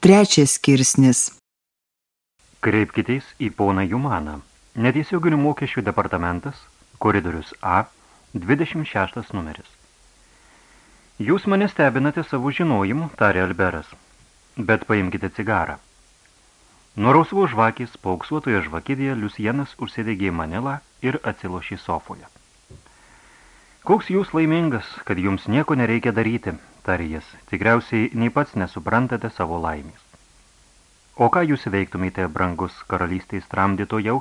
Trečias skirsnis. Kreipkitės į poną Jumaną. Netiesioginių mokesčių departamentas, koridorius A, 26 numeris. Jūs mane stebinate savo žinojimu, tarė Alberas, bet paimkite cigarą. Nuo rausvo žvakės pauksuotoje žvakidėje Liusienas užsidegė manilą ir atsilošė sofoje. Koks jūs laimingas, kad jums nieko nereikia daryti, tarė jis, tikriausiai nei pats nesuprantate savo laimės. O ką jūs veiktumėte, brangus karalystės tramdyto jau,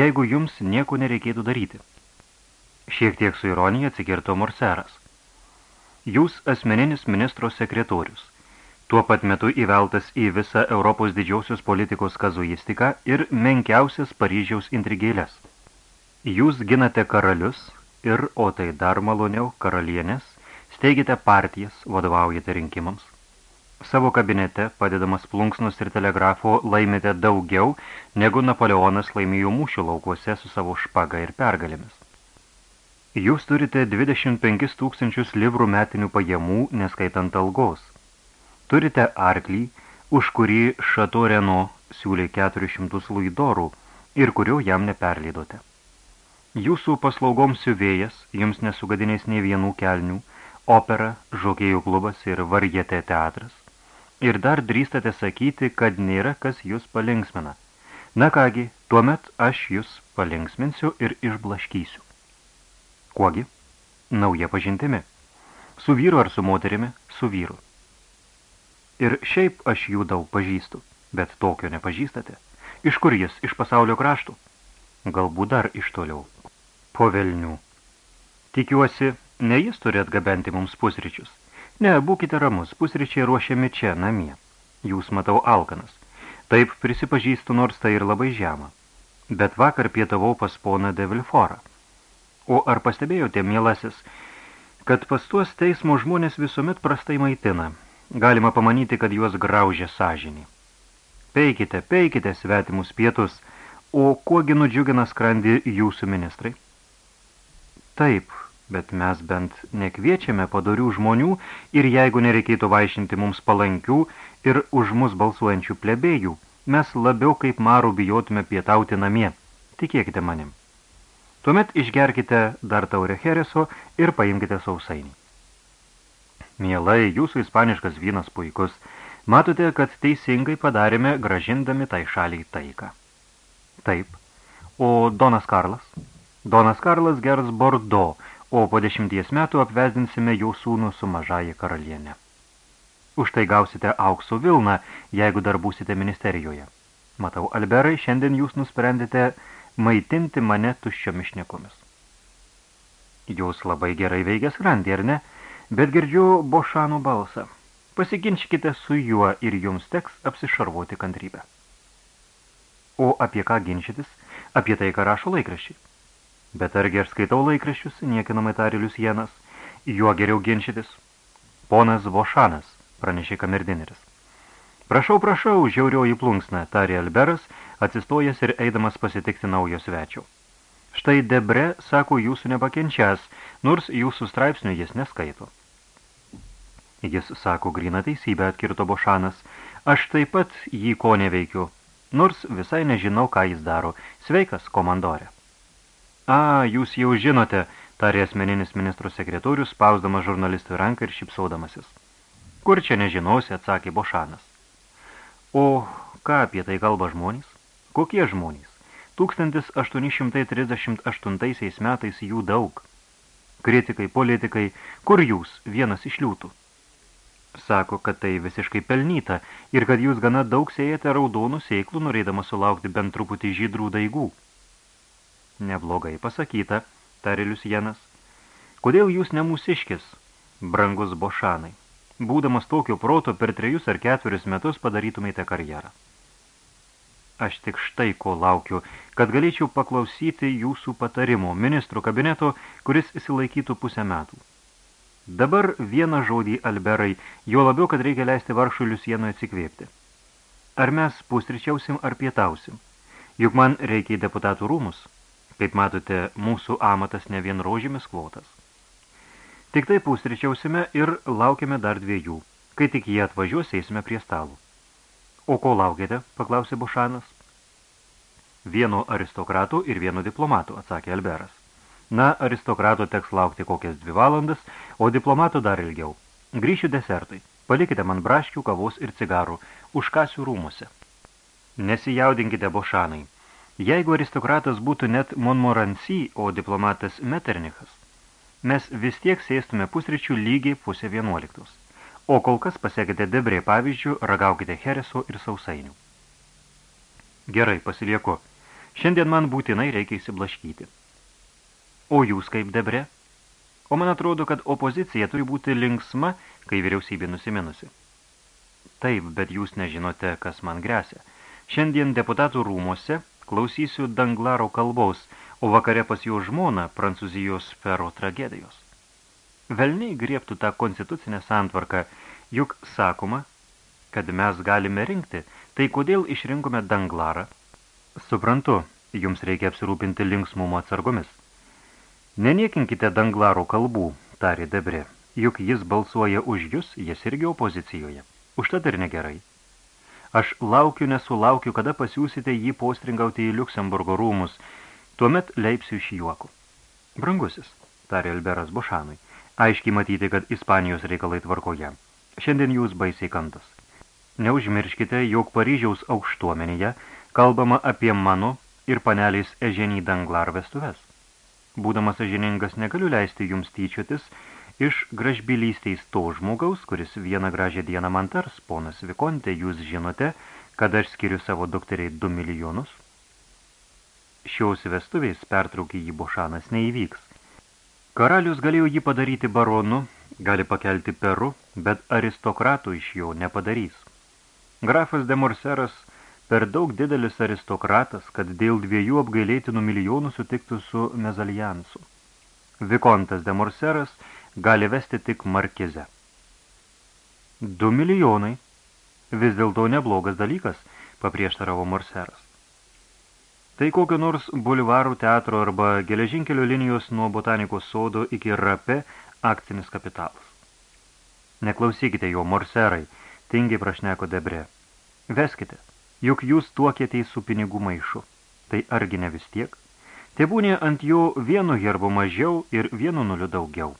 jeigu jums nieko nereikėtų daryti? Šiek tiek su ironija atsikirto Morseras. Jūs asmeninis ministro sekretorius, tuo pat metu įveltas į visą Europos didžiausios politikos kazuistiką ir menkiausias Paryžiaus intrigėlės. Jūs ginate karalius ir, o tai dar maloniau, karalienės, steigite partijas, vadovaujate rinkimams. Savo kabinete, padedamas plunksnus ir telegrafo, laimite daugiau, negu Napoleonas laimėjo mūšių laukuose su savo špaga ir pergalėmis. Jūs turite 25 tūkstančius livrų metinių pajamų, neskaitant algos. Turite arklį, už kurį Šato Reno siūlė 400 luidorų ir kurio jam neperleidote. Jūsų paslaugoms siuvėjas, jums nesugadinės nei vienų kelnių, opera, žokėjų klubas ir varjetė teatras. Ir dar drįstate sakyti, kad nėra kas jūs palinksmina. Na kągi, tuomet aš jūs palinksminsiu ir išblaškysiu. Kuogi? Nauja pažintimi. Su vyru ar su moterimi? Su vyru. Ir šiaip aš jų daug pažįstu, bet tokio nepažįstate. Iš kur jis? Iš pasaulio kraštų? Galbūt dar iš toliau. Po velnių. Tikiuosi, ne jis turi atgabenti mums pusryčius. Ne, būkite ramus, pusryčiai ruošiami čia, namie. Jūs matau alkanas. Taip prisipažįstu, nors tai ir labai žema. Bet vakar pietavau pas poną de Vilforą. O ar pastebėjote, mielasis, kad pas tuos teismo žmonės visuomet prastai maitina? Galima pamanyti, kad juos graužė sąžinį. Peikite, peikite svetimus pietus, o kuogi nudžiugina skrandį jūsų ministrai? Taip, bet mes bent nekviečiame padorių žmonių ir jeigu nereikėtų vaišinti mums palankių ir už mus balsuojančių plebėjų, mes labiau kaip marų bijotume pietauti namie. Tikėkite manim. Tuomet išgerkite dar taurę hereso ir paimkite sausainį. Mielai, jūsų ispaniškas vynas puikus. Matote, kad teisingai padarėme gražindami tai šaliai taiką. Taip. O Donas Karlas? Donas Karlas gers Bordo, o po dešimties metų apvesdinsime jo sūnų su mažaja karalienė. Už tai gausite aukso vilną, jeigu dar būsite ministerijoje. Matau, Alberai, šiandien jūs nusprendėte maitinti mane tuščiomis šnekomis. Jūs labai gerai veikia skrandį, ar ne? Bet girdžiu Bošanų balsą. Pasiginčkite su juo ir jums teks apsišarvuoti kantrybę. O apie ką ginčytis? Apie tai, ką rašo laikraščiai. Bet argi aš skaitau laikraščius, niekinamai tarė Liusienas, juo geriau ginčytis. Ponas Bošanas, pranešė kamerdineris. Prašau, prašau, žiaurioji plunksna, tarė Alberas, atsistojęs ir eidamas pasitikti naujo svečio. Štai Debre, sako, jūsų nepakenčias, nors jūsų straipsnių jis neskaito. Jis sako, grina teisybę, atkirto Bošanas, aš taip pat jį ko neveikiu, nors visai nežinau, ką jis daro. Sveikas, komandorė. A, jūs jau žinote, tarė asmeninis ministro sekretorius, spausdamas žurnalistui ranką ir šipsaudamasis. Kur čia nežinosi, atsakė Bošanas. O ką apie tai kalba žmonės? Kokie žmonės? 1838 metais jų daug. Kritikai, politikai, kur jūs, vienas iš liūtų? Sako, kad tai visiškai pelnyta ir kad jūs gana daug sėjate raudonų sėklų, norėdama sulaukti bent truputį žydrų daigų. Neblogai pasakyta, tarė Liusienas. Kodėl jūs nemūsiškis, brangus bošanai? Būdamas tokio proto per trejus ar ketverius metus padarytumėte karjerą. Aš tik štai ko laukiu, kad galėčiau paklausyti jūsų patarimo ministrų kabineto, kuris įsilaikytų pusę metų. Dabar vieną žodį Alberai, jo labiau, kad reikia leisti varšui Liusienui atsikvėpti. Ar mes pusryčiausim ar pietausim? Juk man reikia į deputatų rūmus. Kaip matote, mūsų amatas ne vien rožėmis klotas. Tik tai pusryčiausime ir laukiame dar dviejų. Kai tik jie atvažiuos, eisime prie stalų. O ko laukėte, paklausė Bošanas. Vieno aristokratų ir vieno diplomatų, atsakė Alberas. Na, aristokrato teks laukti kokias dvi valandas, o diplomato dar ilgiau. Grįšiu desertui. Palikite man braškių, kavos ir cigarų. Užkasiu rūmuose. Nesijaudinkite, Bošanai. Jeigu aristokratas būtų net Monmorancy, o diplomatas Meternichas, mes vis tiek sėstume pusryčių lygiai pusę vienuoliktos. O kol kas pasiekite debrė pavyzdžių, ragaukite hereso ir sausainių. Gerai, pasilieku. Šiandien man būtinai reikia įsiblaškyti. O jūs kaip debre? O man atrodo, kad opozicija turi būti linksma, kai vyriausybė nusiminusi. Taip, bet jūs nežinote, kas man grėsia. Šiandien deputatų rūmose klausysiu Danglaro kalbos, o vakare pas jo žmoną Prancūzijos fero tragedijos. Velniai griebtų tą konstitucinę santvarką, juk sakoma, kad mes galime rinkti, tai kodėl išrinkome Danglarą? Suprantu, jums reikia apsirūpinti linksmumo atsargomis. Neniekinkite Danglaro kalbų, tarė Debre, juk jis balsuoja už jūs, jis irgi opozicijoje. Užtat ir negerai. Aš laukiu, nesulaukiu, kada pasiūsite jį postringauti į Liuksemburgo rūmus, tuomet leipsiu iš juokų. Brangusis, tarė Alberas Bošanui, Aiškiai matyti, kad Ispanijos reikalai tvarkoje. Šiandien jūs baisiai kantas. Neužmirškite, jog Paryžiaus aukštuomenėje kalbama apie mano ir panelės Eženį Danglar vestuves. Būdamas ežiningas negaliu leisti jums tyčiotis iš gražbylystės to žmogaus, kuris vieną gražią dieną man tars, ponas Vikonte, jūs žinote, kad aš skiriu savo dukteriai 2 milijonus? Šios vestuvės pertraukė jį Bošanas neįvyks. Karalius galėjo jį padaryti baronu, gali pakelti peru, bet aristokratų iš jo nepadarys. Grafas de Morseras per daug didelis aristokratas, kad dėl dviejų apgailėtinų milijonų sutiktų su mezaliansu. Vikontas de Morseras gali vesti tik markize. Du milijonai. Vis dėlto neblogas dalykas, paprieštaravo Morseras. Tai kokio nors bulvarų teatro arba geležinkelio linijos nuo botanikos sodo iki rape akcinis kapitalas. Neklausykite jo, morserai, tingiai prašneko debre. Veskite, juk jūs tuokėte su pinigų maišu. Tai argi ne vis tiek? Tebūnė ant jo vienu herbu mažiau ir vienu nuliu daugiau.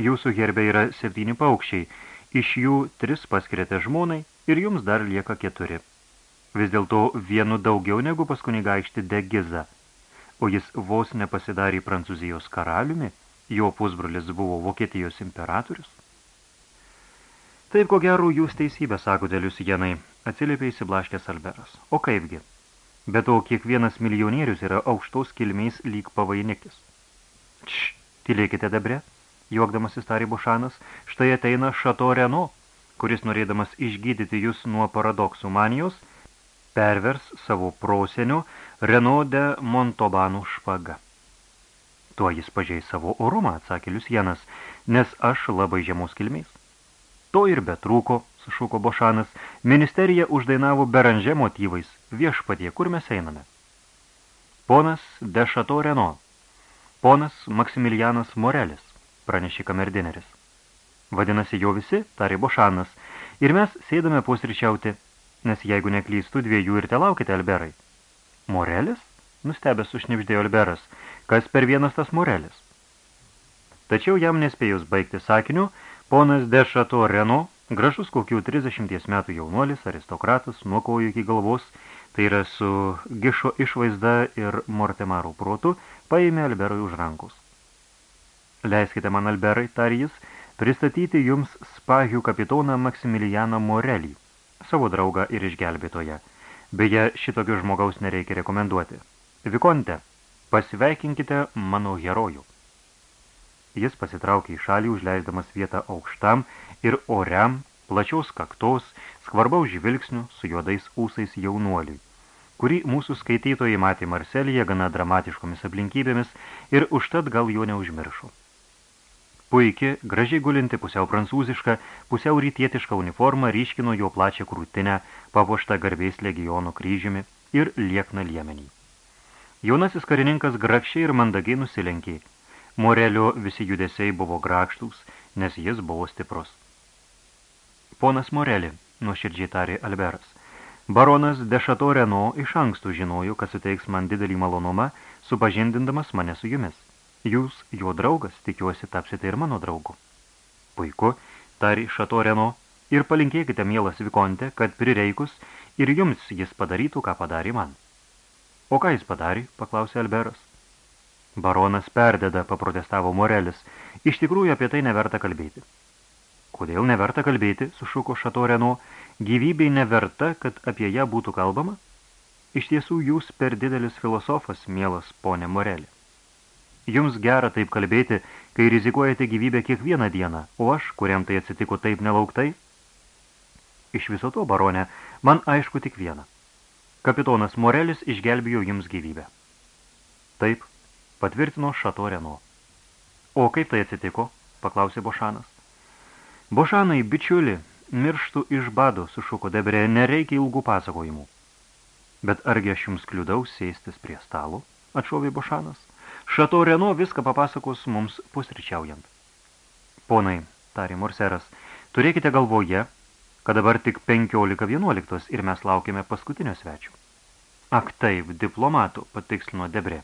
Jūsų herbe yra septyni paukščiai, iš jų tris paskiriate žmonai ir jums dar lieka keturi vis dėlto vienu daugiau negu pas kunigaikštį de Giza, o jis vos nepasidarė Prancūzijos karaliumi, jo pusbrolis buvo Vokietijos imperatorius. Taip, ko gero, jūs teisybę, sako dėlius jenai, atsiliepė įsiblaškęs Alberas. O kaipgi? Be to, kiekvienas milijonierius yra aukštos kilmės lyg pavainikis. Č, tylėkite dabre, juokdamas įstarė Bušanas, štai ateina Šato Reno, kuris norėdamas išgydyti jūs nuo paradoksų manijos – pervers savo prosenio Renode Montobanų špaga. Tuo jis pažeis savo orumą, atsakė Liusienas, nes aš labai žemos kilmės. To ir betrūko, sušuko Bošanas, ministerija uždainavo beranže motyvais, viešpatie, kur mes einame. Ponas de Chateau Reno, ponas Maksimilianas Morelis, pranešė kamerdineris. Vadinasi, jo visi, tarė Bošanas, ir mes sėdame pusryčiauti nes jeigu neklystų dviejų ir te laukite, Alberai. Morelis? Nustebęs sušnipždėjo Alberas. Kas per vienas tas Morelis? Tačiau jam nespėjus baigti sakiniu, ponas de Chateau Reno, gražus kokių 30 metų jaunuolis, aristokratas, nuo kojų iki galvos, tai yra su gišo išvaizda ir mortemarų protu, paėmė Alberui už rankos. Leiskite man, Alberai, tar jis, pristatyti jums spahių kapitoną Maksimilianą Morelį savo draugą ir išgelbėtoją. Beje, šitokio žmogaus nereikia rekomenduoti. Vikonte, pasveikinkite mano herojų. Jis pasitraukė į šalį, užleisdamas vietą aukštam ir oriam, plačiaus kaktos, skvarbaus žvilgsnių su juodais ūsais jaunuoliui, kurį mūsų skaitytojai matė Marselyje gana dramatiškomis aplinkybėmis ir užtat gal jo neužmiršo. Puiki, gražiai gulinti pusiau prancūziška, pusiau rytietiška uniforma ryškino jo plačią krūtinę, papuoštą garbės legiono kryžiumi ir liekną liemenį. Jaunasis karininkas grakščiai ir mandagiai nusilenkė. Morelio visi judesiai buvo grakštus, nes jis buvo stiprus. Ponas Moreli, nuoširdžiai tarė Alberas, Baronas de Chateau Reno iš anksto žinojo, kad suteiks man didelį malonumą, supažindindamas mane su jumis. Jūs, jo draugas, tikiuosi, tapsite ir mano draugu. Puiku, tari Chateau Reno, ir palinkėkite, mielas Vikonte, kad prireikus ir jums jis padarytų, ką padarė man. O ką jis padarė, paklausė Alberas. Baronas perdeda, paprotestavo Morelis. Iš tikrųjų apie tai neverta kalbėti. Kodėl neverta kalbėti, sušuko Šatoreno, gyvybei neverta, kad apie ją būtų kalbama? Iš tiesų jūs per didelis filosofas, mielas ponė Morelė. Jums gera taip kalbėti, kai rizikuojate gyvybę kiekvieną dieną, o aš, kuriam tai atsitiko taip nelauktai? Iš viso to, baronė, man aišku tik viena. Kapitonas Morelis išgelbėjo jums gyvybę. Taip, patvirtino Šato Reno. O kaip tai atsitiko? paklausė Bošanas. Bošanai, bičiuli, mirštų iš bado, sušuko Debre, nereikia ilgų pasakojimų. Bet argi aš jums kliudau sėstis prie stalo, atšovė Bošanas. Šato Reno viską papasakos mums pusryčiaujant. Ponai, tarė Morseras, turėkite galvoje, kad dabar tik 15.11 ir mes laukime paskutinio svečio. Ak taip, diplomatų, patikslino Debre.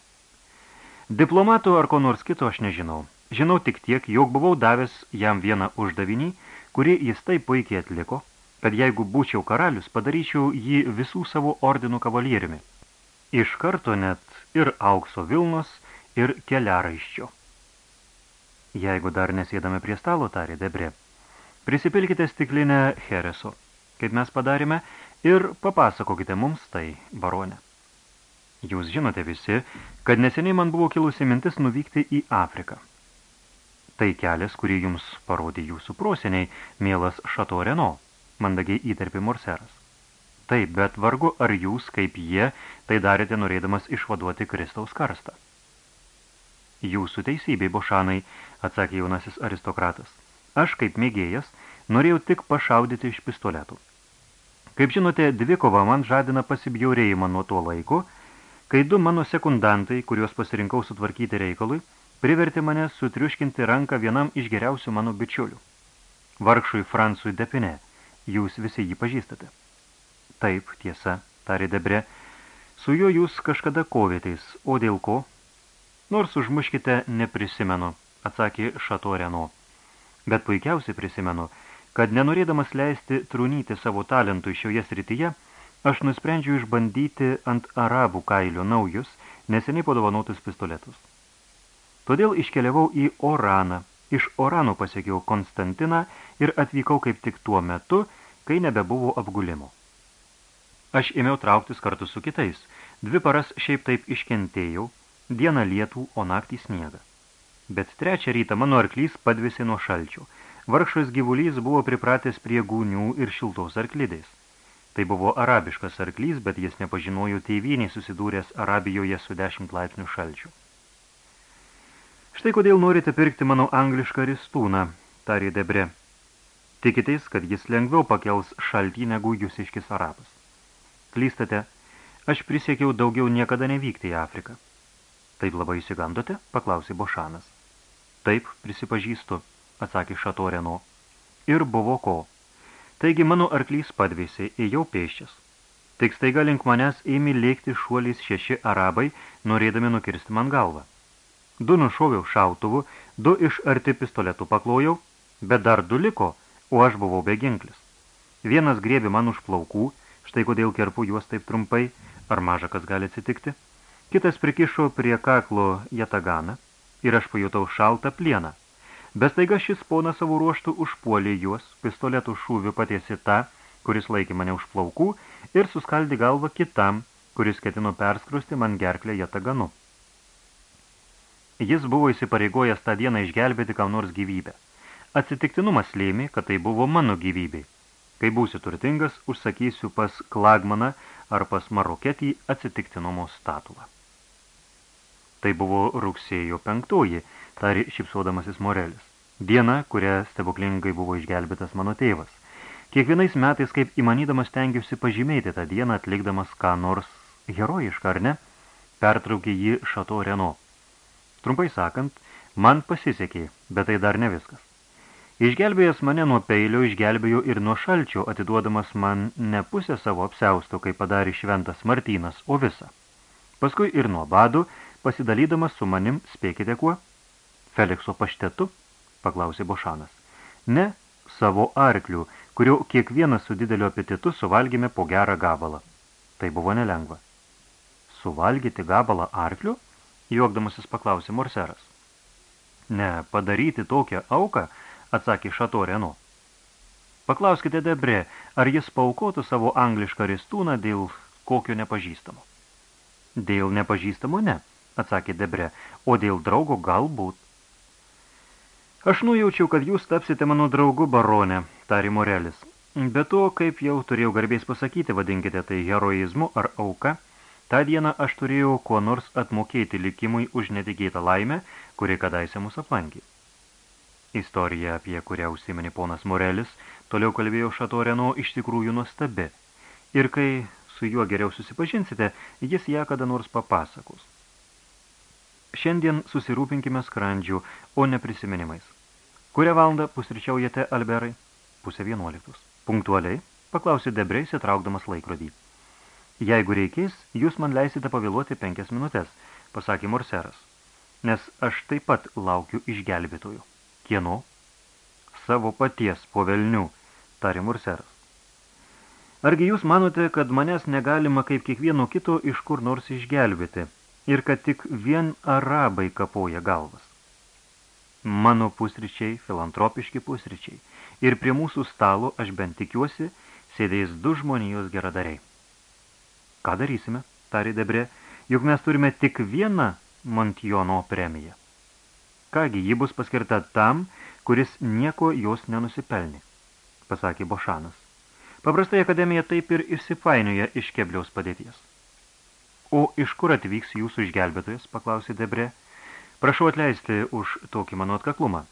Diplomatų ar ko nors kito aš nežinau. Žinau tik tiek, jog buvau davęs jam vieną uždavinį, kurį jis taip puikiai atliko, kad jeigu būčiau karalius, padaryčiau jį visų savo ordinų kavalieriumi. Iš karto net ir aukso vilnos, ir keliaraiščio. Jeigu dar nesėdame prie stalo, tarė Debre, prisipilkite stiklinę Hereso, kaip mes padarėme, ir papasakokite mums tai, baronė. Jūs žinote visi, kad neseniai man buvo kilusi mintis nuvykti į Afriką. Tai kelias, kurį jums parodė jūsų proseniai, mielas Šato Reno, mandagiai įterpė Morseras. Taip, bet vargu ar jūs, kaip jie, tai darėte norėdamas išvaduoti Kristaus karstą. Jūsų teisybė, bošanai, atsakė jaunasis aristokratas. Aš, kaip mėgėjas, norėjau tik pašaudyti iš pistoletų. Kaip žinote, dvikova man žadina pasibjaurėjimą nuo tuo laiku, kai du mano sekundantai, kuriuos pasirinkau sutvarkyti reikalui, privertė mane sutriuškinti ranką vienam iš geriausių mano bičiulių. Vargšui Fransui Depine, jūs visi jį pažįstate. Taip, tiesa, tarė Debre, su juo jūs kažkada kovėteis, o dėl ko? Nors užmuškite neprisimenu, atsakė Šato Reno. Bet puikiausiai prisimenu, kad nenorėdamas leisti trunyti savo talentų šioje srityje, Aš nusprendžiau išbandyti ant arabų kailio naujus, neseniai padovanotus pistoletus. Todėl iškeliavau į Oraną. Iš Orano pasiekiau Konstantiną ir atvykau kaip tik tuo metu, kai nebebuvo apgulimo. Aš ėmiau trauktis kartu su kitais. Dvi paras šiaip taip iškentėjau, dieną lietų, o naktį sniegą. Bet trečią rytą mano arklys padvėsi nuo šalčio. Vargšas gyvulys buvo pripratęs prie gūnių ir šiltos arklidės. Tai buvo arabiškas arklys, bet jis nepažinojo tėvynį susidūręs Arabijoje su 10 laipsnių šalčių. Štai kodėl norite pirkti mano anglišką ristūną, tarė Debre. Tikitės, kad jis lengviau pakels šaltį negu jūsiškis arabas. Klystate, aš prisiekiau daugiau niekada nevykti į Afriką. Taip labai įsigandote? paklausė Bošanas. Taip, prisipažįstu, atsakė Šatoreno. Ir buvo ko. Taigi mano arklys padvėsė, ėjau pėščias. Tik staiga link manęs ėmė lėkti šuoliais šeši arabai, norėdami nukirsti man galvą. Du nušoviau šautuvu, du iš arti pistoletų paklojau, bet dar du liko, o aš buvau beginklis. Vienas grėbi man už plaukų, štai kodėl kerpu juos taip trumpai, ar maža kas gali atsitikti. Kitas prikišo prie kaklo jataganą ir aš pajutau šaltą plieną. Bet staiga šis ponas savo ruoštų užpuolė juos, pistoletų šūvių patiesi tą, kuris laikė mane už plaukų, ir suskaldė galvą kitam, kuris ketino perskrusti man gerklę jataganu. Jis buvo įsipareigojęs tą dieną išgelbėti kam nors gyvybę. Atsitiktinumas lėmė, kad tai buvo mano gyvybė. Kai būsiu turtingas, užsakysiu pas Klagmaną ar pas Maroketį atsitiktinumo statulą. Tai buvo rugsėjo penktoji, tari šipsuodamasis Morelis. Diena, kuria stebuklingai buvo išgelbėtas mano tėvas. Kiekvienais metais, kaip įmanydamas tengiusi pažymėti tą dieną, atlikdamas ką nors herojišką, ar ne, pertraukė jį Šato Reno. Trumpai sakant, man pasisekė, bet tai dar ne viskas. Išgelbėjęs mane nuo peilio, išgelbėjo ir nuo šalčio, atiduodamas man ne pusę savo apsiausto, kaip padarė šventas Martynas, o visą. Paskui ir nuo badų, pasidalydamas su manim, spėkite kuo? Felikso paštetu, paklausė Bošanas. Ne, savo arklių, kurio kiekvienas su dideliu apetitu suvalgėme po gerą gabalą. Tai buvo nelengva. Suvalgyti gabalą arklių? Juokdamasis paklausė Morseras. Ne, padaryti tokią auką, atsakė Šato Reno. Paklauskite Debre, ar jis paukotų savo anglišką ristūną dėl kokio nepažįstamo. Dėl nepažįstamo ne, atsakė Debre, o dėl draugo galbūt. Aš nujaučiau, kad jūs tapsite mano draugu baronė, tari Morelis. Be to, kaip jau turėjau garbės pasakyti, vadinkite tai heroizmu ar auka, tą dieną aš turėjau kuo nors atmokėti likimui už netikėtą laimę, kuri kadaise mus aplankė. Istorija, apie kurią užsiminė ponas Morelis, toliau kalbėjo Šatoreno iš tikrųjų nuostabi. Ir kai su juo geriau susipažinsite, jis ją kada nors papasakos. Šiandien susirūpinkime skrandžių, o ne prisiminimais. Kurią valandą pusryčiaujate, Alberai? Pusė vienuoliktus. Punktualiai? Paklausė Debrei, sitraukdamas laikrodį. Jeigu reikės, jūs man leisite pavėluoti penkias minutės, pasakė Morseras, nes aš taip pat laukiu išgelbėtojų. Kieno? Savo paties po velnių, tarė Murseras. Argi jūs manote, kad manęs negalima kaip kiekvieno kito iš kur nors išgelbėti ir kad tik vien arabai kapoja galvas? Mano pusryčiai, filantropiški pusryčiai, ir prie mūsų stalo, aš bent tikiuosi, sėdės du žmonijos geradariai. Ką darysime, tarė Debre, juk mes turime tik vieną Montjono premiją. Kągi, ji bus paskirta tam, kuris nieko jos nenusipelnė, pasakė Bošanas. Paprastai akademija taip ir išsipainioja iš kebliaus padėties. O iš kur atvyks jūsų išgelbėtojas, paklausė Debre. Prašau atleisti už tokį mano atkaklumą.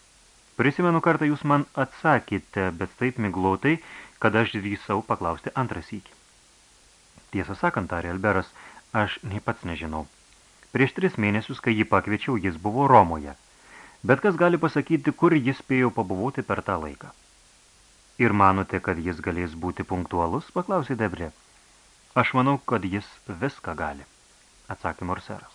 Prisimenu kartą jūs man atsakėte, bet taip miglotai, kad aš drįsau paklausti antras įkį. Tiesą sakant, tarė Alberas, aš nei pats nežinau. Prieš tris mėnesius, kai jį pakviečiau, jis buvo Romoje – bet kas gali pasakyti, kur jis spėjo pabuvoti per tą laiką. Ir manote, kad jis galės būti punktualus, paklausė Debre. Aš manau, kad jis viską gali, atsakė Morseras.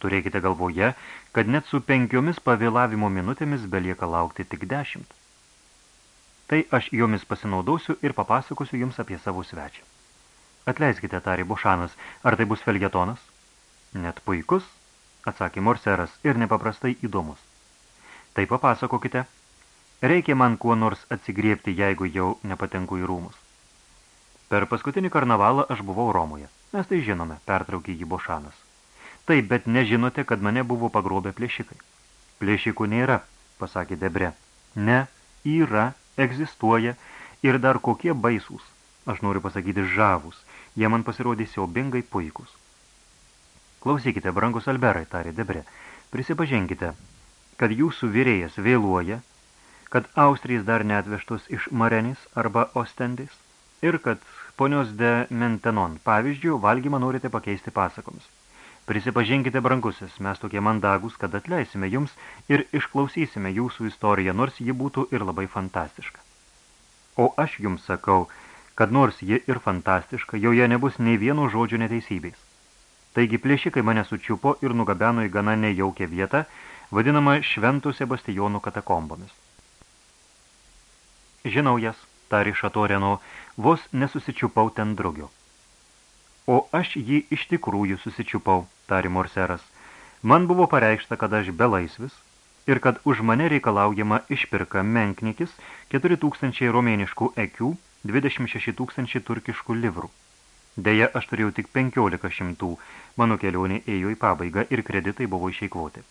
Turėkite galvoje, kad net su penkiomis pavėlavimo minutėmis belieka laukti tik dešimt. Tai aš jomis pasinaudosiu ir papasakosiu jums apie savo svečią. Atleiskite, tarė Bošanas, ar tai bus felgetonas? Net puikus, atsakė Morseras, ir nepaprastai įdomus. Tai papasakokite. Reikia man kuo nors atsigriepti, jeigu jau nepatenku į rūmus. Per paskutinį karnavalą aš buvau Romoje. Mes tai žinome, pertraukė jį Bošanas. Taip, bet nežinote, kad mane buvo pagrobę plėšikai. Plėšikų nėra, pasakė Debre. Ne, yra, egzistuoja ir dar kokie baisūs. Aš noriu pasakyti žavus. Jie man pasirodė siaubingai puikus. Klausykite, brangus Alberai, tarė Debre, prisipažinkite, kad jūsų vyrėjas vėluoja, kad Austrijas dar neatvežtos iš Marenis arba Ostendis ir kad ponios de Mentenon pavyzdžių valgymą norite pakeisti pasakomis. Prisipažinkite, brangusis, mes tokie mandagus, kad atleisime jums ir išklausysime jūsų istoriją, nors ji būtų ir labai fantastiška. O aš jums sakau, kad nors ji ir fantastiška, joje nebus nei vieno žodžio neteisybės. Taigi plėšikai mane sučiupo ir nugabeno į gana nejaukę vietą, vadinamą Šventų Sebastijonų katakombomis. Žinau jas, tari Šatoreno, vos nesusičiupau ten drugio. O aš jį iš tikrųjų susičiupau, tari Morseras. Man buvo pareikšta, kad aš belaisvis ir kad už mane reikalaujama išpirka menknikis 4000 romėniškų ekių, 26 tūkstančiai turkiškų livrų. Deja, aš turėjau tik 15 šimtų, mano kelionė ėjo į pabaigą ir kreditai buvo išeikvoti.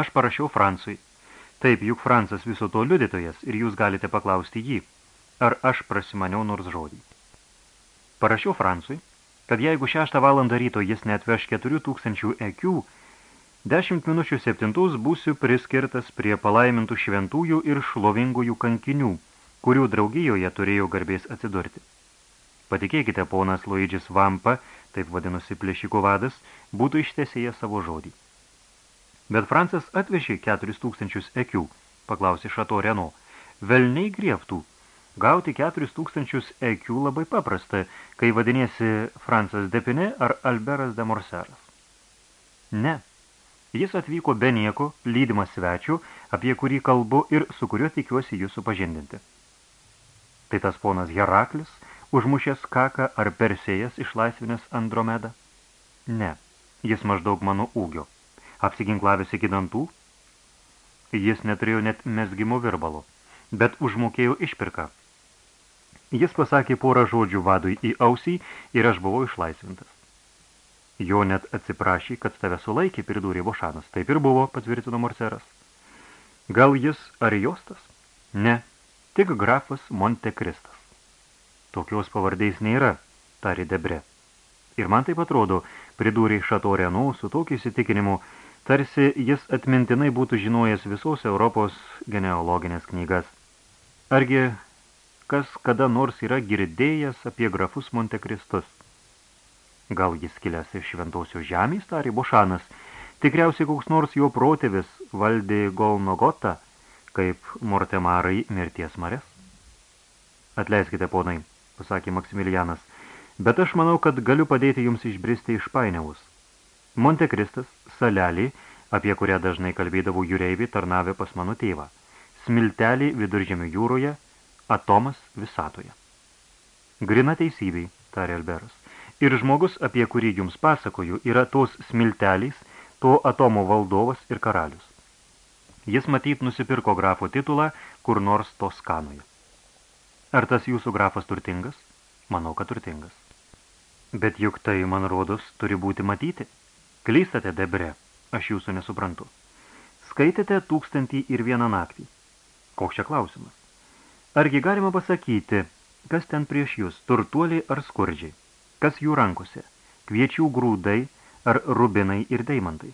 Aš parašiau Francui. Taip, juk Francas viso to liudytojas ir jūs galite paklausti jį, ar aš prasimaniau nors žodį. Parašiau Francui, kad jeigu šeštą valandą ryto jis neatveš 4000 ekių, dešimt minučių septintus būsiu priskirtas prie palaimintų šventųjų ir šlovingųjų kankinių, kurių draugijoje turėjo garbės atsidurti. Patikėkite, ponas Luidžis Vampa, taip vadinosi plėšikų vadas, būtų ištesėję savo žodį. Bet Francas atvežė 4000 ekių, paklausė Šato Reno. Velniai griebtų. Gauti 4000 ekių labai paprasta, kai vadinėsi Francas Depine ar Alberas de Morseras. Ne. Jis atvyko be nieko, lydimas svečių, apie kurį kalbu ir su kuriuo tikiuosi jūs supažindinti. Tai tas ponas Heraklis, užmušęs kaką ar persėjas išlaisvinęs Andromedą? Ne, jis maždaug mano ūgio. Apsiginklavęs iki dantų? Jis neturėjo net mesgimo virbalo, bet užmokėjo išpirką. Jis pasakė porą žodžių vadui į ausį ir aš buvau išlaisvintas. Jo net atsiprašė, kad tave sulaikė, pridūrė Bošanas. Taip ir buvo, patvirtino Morseras. Gal jis Arijostas? Ne, tik grafas Montekristas. Tokios pavardės nėra, tarė Debre. Ir man taip atrodo, pridūrė Šato Renu su tokiu įsitikinimu, tarsi jis atmintinai būtų žinojęs visos Europos genealoginės knygas. Argi kas kada nors yra girdėjęs apie grafus Montekristus? Gal jis kilęs iš šventosios žemės, tarė Bošanas. Tikriausiai koks nors jo protėvis valdė Golnogotą, kaip Mortemarai mirties marės. Atleiskite, ponai, pasakė Maksimilianas, bet aš manau, kad galiu padėti jums išbristi iš painiavus. Montekristas, salelį, apie kurią dažnai kalbėdavau jūreivį, tarnavė pas mano tėvą. Smiltelį viduržėmių jūroje, atomas visatoje. Grina teisybei, tarė Alberas. Ir žmogus, apie kurį jums pasakoju, yra tos smilteliais, to atomo valdovas ir karalius. Jis matyt nusipirko grafo titulą kur nors Toskanoje. Ar tas jūsų grafas turtingas? Manau, kad turtingas. Bet juk tai, man rodos, turi būti matyti. Klystate, debre, aš jūsų nesuprantu. Skaitėte tūkstantį ir vieną naktį. Koks čia klausimas? Argi galima pasakyti, kas ten prieš jūs, turtuoliai ar skurdžiai? Kas jų rankose? Kviečių grūdai ar rubinai ir deimantai?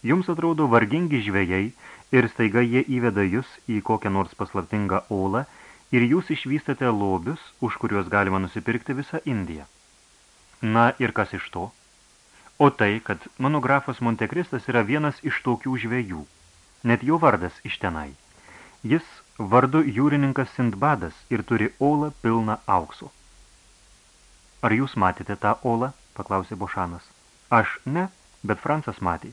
Jums atrodo vargingi žvejai ir staiga jie įveda jūs į kokią nors paslaptingą olą ir jūs išvystate lobius, už kuriuos galima nusipirkti visą Indiją. Na ir kas iš to? O tai, kad mano grafas Montekristas yra vienas iš tokių žvejų. Net jo vardas iš tenai. Jis vardu jūrininkas Sindbadas ir turi olą pilną aukso. Ar jūs matėte tą olą? paklausė Bošanas. Aš ne, bet Francas matė.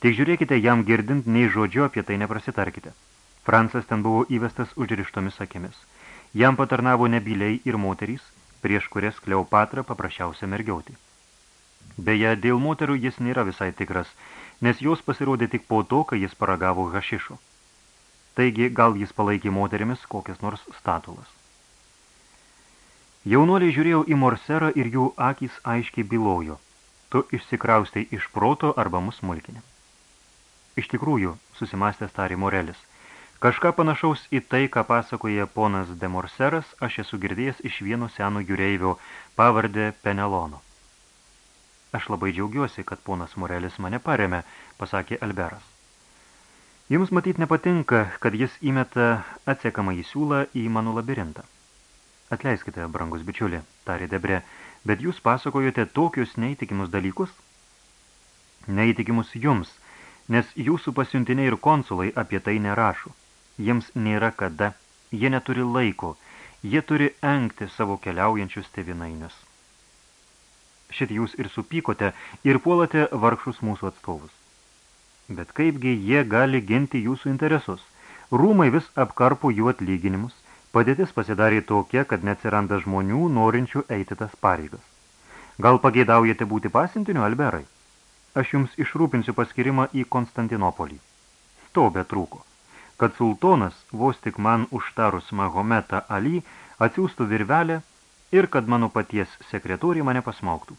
Tik žiūrėkite, jam girdint nei žodžio apie tai neprasitarkite. Francas ten buvo įvestas užrištomis akimis. Jam patarnavo nebyliai ir moterys, prieš kurias Kleopatra paprasčiausia mergiauti. Beje, dėl moterų jis nėra visai tikras, nes jos pasirodė tik po to, kai jis paragavo hašišo. Taigi, gal jis palaikė moterimis kokias nors statulas. Jaunuoliai žiūrėjau į Morserą ir jų akys aiškiai bylojo. Tu išsikraustai iš proto arba mus smulkinė. Iš tikrųjų, susimastęs tarė Morelis, kažką panašaus į tai, ką pasakoja ponas de Morseras, aš esu girdėjęs iš vieno seno jūreivio pavardę Penelono. Aš labai džiaugiuosi, kad ponas Morelis mane paremė, pasakė Alberas. Jums matyt nepatinka, kad jis įmeta atsekamą į siūlą į mano labirintą. Atleiskite, brangus bičiuli, tarė Debre, bet jūs pasakojote tokius neįtikimus dalykus? Neįtikimus jums, nes jūsų pasiuntiniai ir konsulai apie tai nerašo. Jiems nėra kada, jie neturi laiko, jie turi engti savo keliaujančius tevinainius. Šit jūs ir supykote ir puolate vargšus mūsų atstovus. Bet kaipgi jie gali ginti jūsų interesus? Rūmai vis apkarpo jų atlyginimus, Padėtis pasidarė tokia, kad neatsiranda žmonių, norinčių eiti tas pareigas. Gal pageidaujate būti pasintiniu, Alberai? Aš jums išrūpinsiu paskirimą į Konstantinopolį. To betrūko, kad sultonas, vos tik man užtarus Mahometą Ali, atsiųstų virvelę ir kad mano paties sekretorija mane pasmauktų.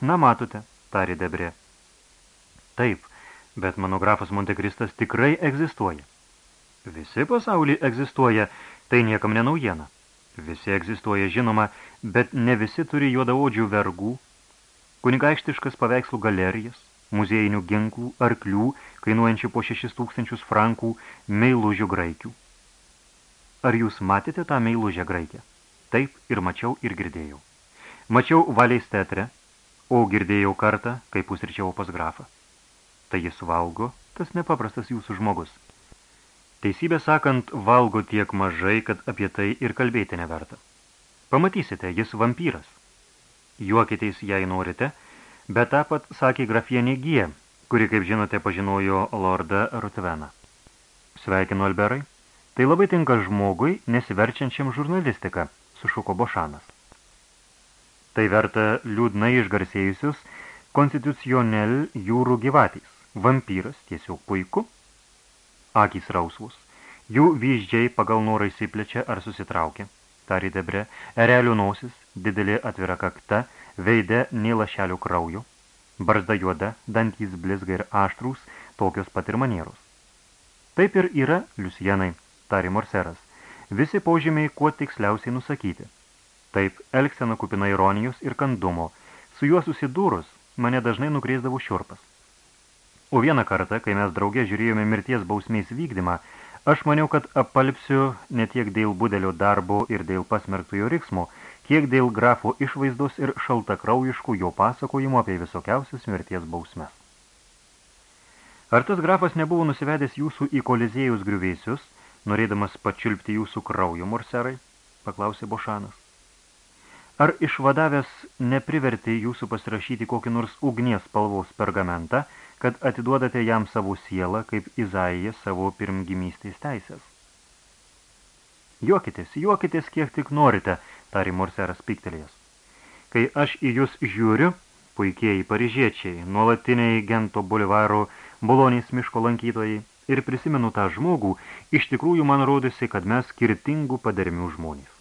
Na, matote, tarė Debre. Taip, bet mano grafas Montekristas tikrai egzistuoja. Visi pasaulį egzistuoja, Tai niekam nenaujiena. Visi egzistuoja žinoma, bet ne visi turi juodaodžių vergų, kunigaikštiškas paveikslų galerijas, muziejinių ginklų, arklių, kainuojančių po 6 tūkstančius frankų, meilužių graikių. Ar jūs matėte tą meilužę graikę? Taip, ir mačiau, ir girdėjau. Mačiau valiais teatre, o girdėjau kartą, kai pusryčiavo pas grafą. Tai jis valgo, tas nepaprastas jūsų žmogus. Teisybė sakant, valgo tiek mažai, kad apie tai ir kalbėti neverta. Pamatysite, jis vampyras. Juokitės, jei norite, bet tą pat sakė grafienė G, kuri, kaip žinote, pažinojo Lordą Rutveną. Sveikinu, Alberai. Tai labai tinka žmogui, nesiverčiančiam žurnalistiką, sušuko Bošanas. Tai verta liūdnai išgarsėjusius konstitucionel jūrų gyvatys. Vampyras tiesiog puiku. Akys rausvus. Jų vyždžiai pagal norą įsiplečia ar susitraukia. Tari debre, erelių nosis, didelė atvira kakta, veide nei lašelių kraujo. Barzda juoda, dantys blizga ir aštrūs, tokios pat ir manieros. Taip ir yra, Liusienai, tari Morseras. Visi požymiai kuo tiksliausiai nusakyti. Taip, elgsena kupina ironijos ir kandumo. Su juo susidūrus, mane dažnai nukrėsdavo šiurpas. O vieną kartą, kai mes draugė žiūrėjome mirties bausmės vykdymą, aš maniau, kad apalpsiu ne tiek dėl budelio darbo ir dėl pasmerktojo riksmo, kiek dėl grafo išvaizdos ir šaltakraujiškų jo pasakojimo apie visokiausias mirties bausmes. Ar tas grafas nebuvo nusivedęs jūsų į kolizėjus griuvėsius, norėdamas pačiulpti jūsų kraujo, morserai? paklausė Bošanas. Ar išvadavęs neprivertė jūsų pasirašyti kokį nors ugnies spalvos pergamentą, kad atiduodate jam savo sielą, kaip Izaija savo pirmgimystės teisės? Juokitės, juokitės kiek tik norite, tari Morseras piktelėjęs. Kai aš į jūs žiūriu, puikieji paryžiečiai, nuolatiniai Gento bulivaro Bolonės miško lankytojai, ir prisimenu tą žmogų, iš tikrųjų man rodosi, kad mes skirtingų padarmių žmonės.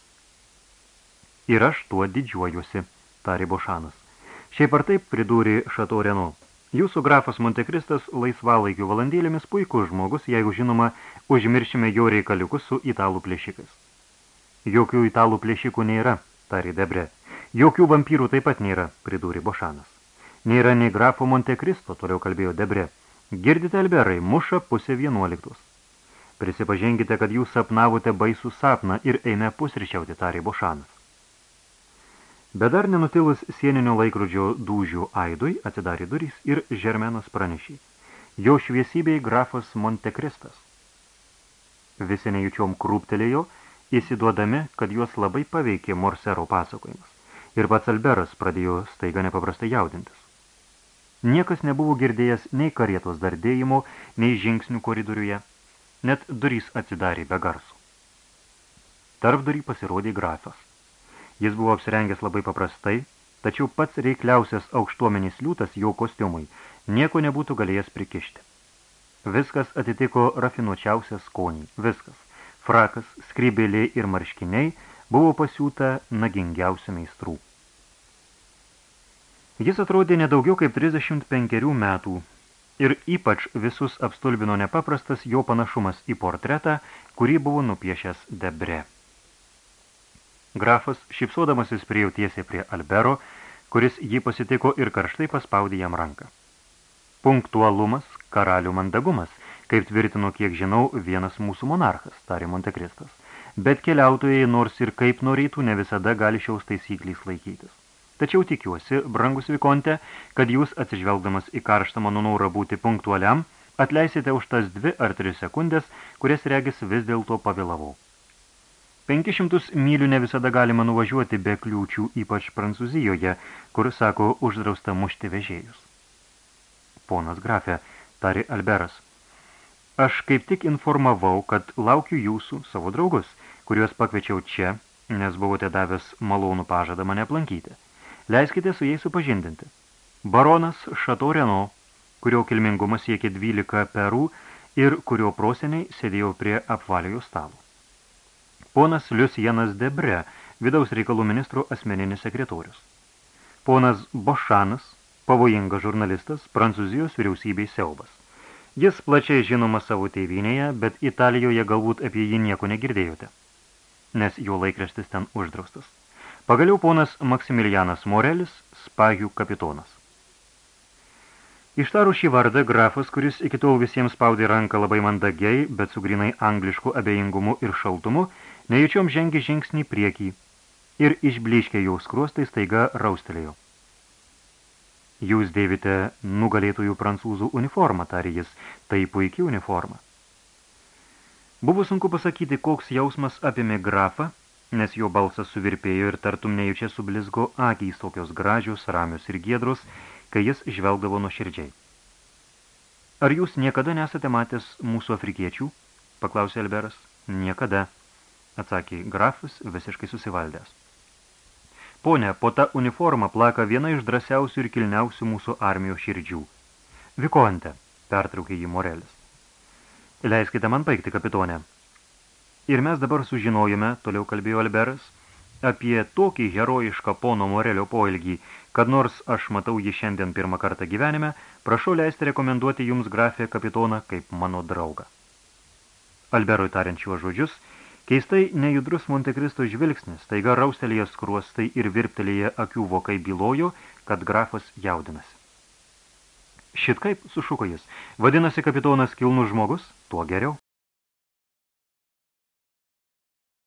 Ir aš tuo didžiuojuosi, tarė Bošanas. Šiaip ar taip pridūrė Šato Reno. Jūsų grafas Montekristas laisvalaikių valandėlėmis puikus žmogus, jeigu žinoma, užmiršime jo reikaliukus su italų plėšikais. Jokių italų plėšikų nėra, tarė Debre. Jokių vampyrų taip pat nėra, pridūrė Bošanas. Nėra nei grafo Montekristo, toliau kalbėjo Debre. Girdite, Alberai, muša pusė vienuoliktus. Prisipažinkite, kad jūs sapnavote baisų sapną ir eime pusryčiauti, tarė Bošanas. Bet dar nenutilus sieninio laikrodžio dūžių aidui atsidarė durys ir Žermenas pranešė. Jo šviesybei grafas Montekristas. Visi nejučiom krūptelėjo, įsiduodami, kad juos labai paveikė Morsero pasakojimas. Ir pats Alberas pradėjo staiga nepaprastai jaudintis. Niekas nebuvo girdėjęs nei karietos dardėjimo, nei žingsnių koridoriuje. Net durys atsidarė be garsų. Tarp durį pasirodė grafas. Jis buvo apsirengęs labai paprastai, tačiau pats reikliausias aukštuomenys liūtas jo kostiumui nieko nebūtų galėjęs prikišti. Viskas atitiko rafinuočiausią skonį, viskas. Frakas, skrybėliai ir marškiniai buvo pasiūta nagingiausių meistrų. Jis atrodė nedaugiau kaip 35 metų ir ypač visus apstulbino nepaprastas jo panašumas į portretą, kurį buvo nupiešęs Debre. Grafas, šipsodamasis priejo tiesiai prie Albero, kuris jį pasitiko ir karštai paspaudė jam ranką. Punktualumas, karalių mandagumas, kaip tvirtino, kiek žinau, vienas mūsų monarchas, tarė Montekristas. Bet keliautojai, nors ir kaip norėtų, ne visada gali šiaus taisyklys laikytis. Tačiau tikiuosi, brangus Vikonte, kad jūs, atsižvelgdamas į karštą mano norą būti punktualiam, atleisite už tas dvi ar tris sekundės, kurias regis vis dėlto pavėlavau. 500 mylių ne visada galima nuvažiuoti be kliūčių, ypač Prancūzijoje, kur, sako, uždrausta mušti vežėjus. Ponas grafė, tari Alberas, aš kaip tik informavau, kad laukiu jūsų, savo draugus, kuriuos pakviečiau čia, nes buvote davęs malonų pažadą mane aplankyti. Leiskite su jais supažindinti. Baronas Šato Reno, kurio kilmingumas siekė 12 perų ir kurio proseniai sėdėjo prie apvaliojo stalo ponas Liusienas Debre, vidaus reikalų ministro asmeninis sekretorius. Ponas Bošanas, pavojingas žurnalistas, Prancūzijos vyriausybei siaubas. Jis plačiai žinoma savo tėvynėje, bet Italijoje galbūt apie jį nieko negirdėjote, nes jo laikraštis ten uždraustas. Pagaliau ponas Maksimilianas Morelis, spagių kapitonas. Ištarų šį vardą grafas, kuris iki tol visiems spaudė ranką labai mandagiai, bet su grinai anglišku abejingumu ir šaltumu, nejučiom žengė žingsnį priekį ir išbliškė jau skruostai staiga raustelėjo. Jūs dėvite nugalėtojų prancūzų uniformą, tarė jis, tai puikiai uniforma. Buvo sunku pasakyti, koks jausmas apėmė grafą, nes jo balsas suvirpėjo ir tartum nejučia sublizgo akys tokios gražios, ramios ir giedros, kai jis žvelgdavo nuoširdžiai. Ar jūs niekada nesate matęs mūsų afrikiečių? paklausė Alberas. Niekada, atsakė grafas visiškai susivaldęs. Pone, po tą uniformą plaka viena iš drąsiausių ir kilniausių mūsų armijos širdžių. Vikonte, pertraukė jį Morelis. Leiskite man baigti, kapitonė. Ir mes dabar sužinojome, toliau kalbėjo Alberas, apie tokį herojišką pono Morelio poilgį, kad nors aš matau jį šiandien pirmą kartą gyvenime, prašau leisti rekomenduoti jums grafę kapitoną kaip mano draugą. Alberui tariant šiuos žodžius, keistai nejudrus Montekristo žvilgsnis, taiga raustelėje skruostai ir virptelėje akių vokai bylojo, kad grafas jaudinasi. Šit kaip, sušuko jis, vadinasi kapitonas kilnus žmogus, tuo geriau.